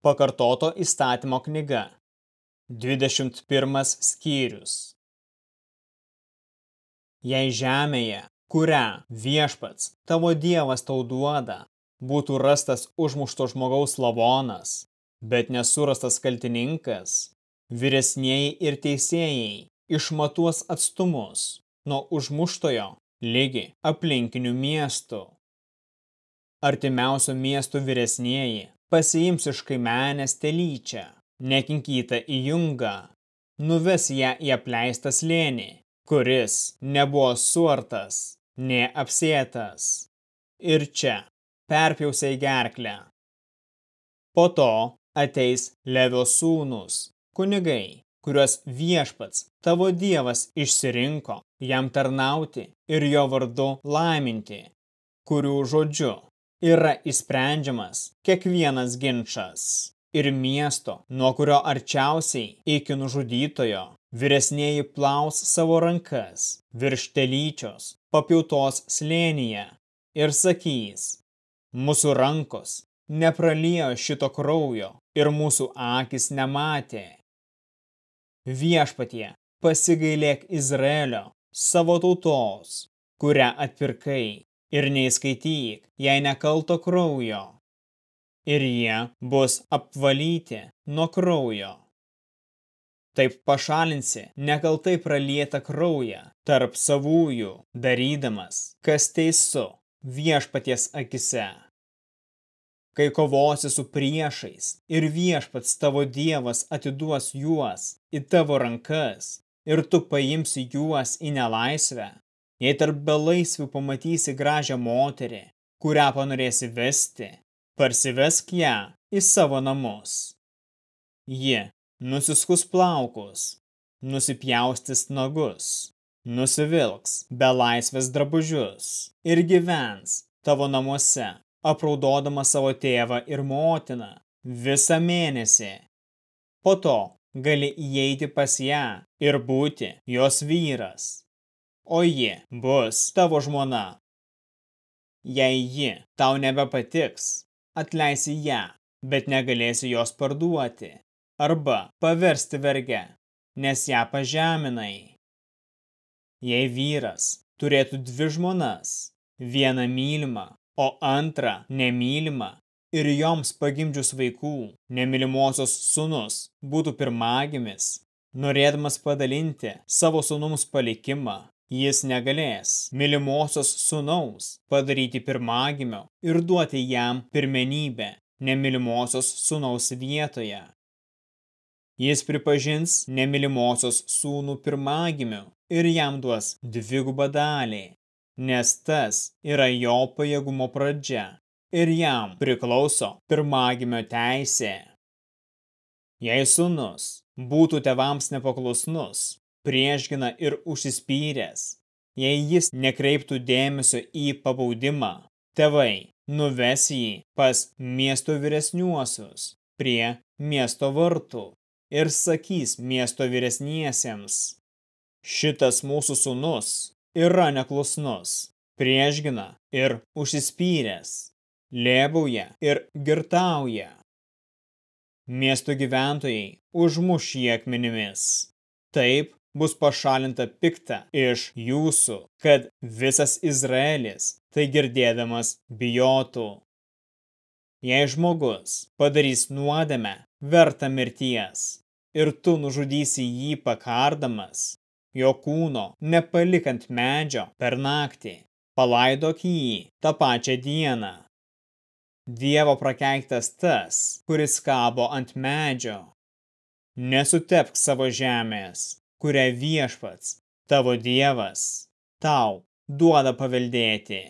Pakartoto įstatymo knyga. 21 skyrius. Jei žemėje, kurią viešpats, tavo dievas tau duoda, būtų rastas užmušto žmogaus lavonas, bet nesurastas kaltininkas, vyresnieji ir teisėjai išmatuos atstumus nuo užmuštojo lygi aplinkinių miestų. Artimiausio miestų vyresnieji pasiims iš kaimenės telyčią, nekinkytą į jungą, nuves ją į apleistą slėnį, kuris nebuvo suartas, ne apsėtas. Ir čia perpjausiai gerklę. Po to ateis Levio sūnus, kunigai, kuriuos viešpats, tavo dievas, išsirinko jam tarnauti ir jo vardu laiminti, kurių žodžiu yra įsprendžiamas kiekvienas ginčas. Ir miesto, nuo kurio arčiausiai iki nužudytojo, vyresnėji plaus savo rankas virš telyčios, papiautos slėnyje ir sakys, mūsų rankos nepralijo šito kraujo ir mūsų akis nematė. Viešpatie, pasigailėk Izraelio, savo tautos, kurią atpirkai ir neįskaityk, jei nekalto kraujo. Ir jie bus apvalyti nuo kraujo. Taip pašalinsi nekaltai pralietą kraują tarp savųjų, darydamas, kas teisu viešpaties akise. Kai kovosi su priešais ir viešpats tavo dievas atiduos juos į tavo rankas ir tu paimsi juos į nelaisvę, Jei tarp belaisvių pamatysi gražią moterį, kurią panorėsi vesti, parsivesk ją į savo namus. Ji nusiskus plaukus, nusipjaustis nagus, nusivilks belaisvės drabužius ir gyvens tavo namuose, apraudodama savo tėvą ir motiną visą mėnesį. Po to gali įeiti pas ją ir būti jos vyras o ji bus tavo žmona. Jei ji tau nebepatiks, atleisi ją, bet negalėsi jos parduoti arba paversti verge, nes ją pažeminai. Jei vyras turėtų dvi žmonas, vieną mylimą, o antrą nemylimą, ir joms pagimdžius vaikų, nemylimosios sunus būtų pirmagimis, norėdamas padalinti savo sunums palikimą, jis negalės mylimosios sunaus padaryti pirmagimio ir duoti jam pirmenybę nemylimosios sunaus vietoje. Jis pripažins nemylimosios sūnų pirmagimiu ir jam duos dvigubą dalį, nes tas yra jo pajėgumo pradžia ir jam priklauso pirmagimio teisė. Jei sūnus būtų tevams nepaklusnus, priešgina ir užsispyręs. Jei jis nekreiptų dėmesio į pabaudimą, tėvai nuves jį pas miesto vyresniuosius prie miesto vartų ir sakys miesto vyresniesiems. Šitas mūsų sunus yra neklusnus, priešgina ir užsispyręs, lėbauja ir girtauja. Miesto gyventojai užmuš jį akmenimis. Taip bus pašalinta pikta iš jūsų, kad visas Izraelis tai girdėdamas bijotų. Jei žmogus padarys nuodėmę vertą mirties ir tu nužudysi jį pakardamas, jo kūno nepalikant medžio per naktį, palaidok jį tą pačią dieną. Dievo prakeiktas tas, kuris kabo ant medžio. Nesutepk savo žemės, kurią viešpats, tavo dievas, tau duoda paveldėti.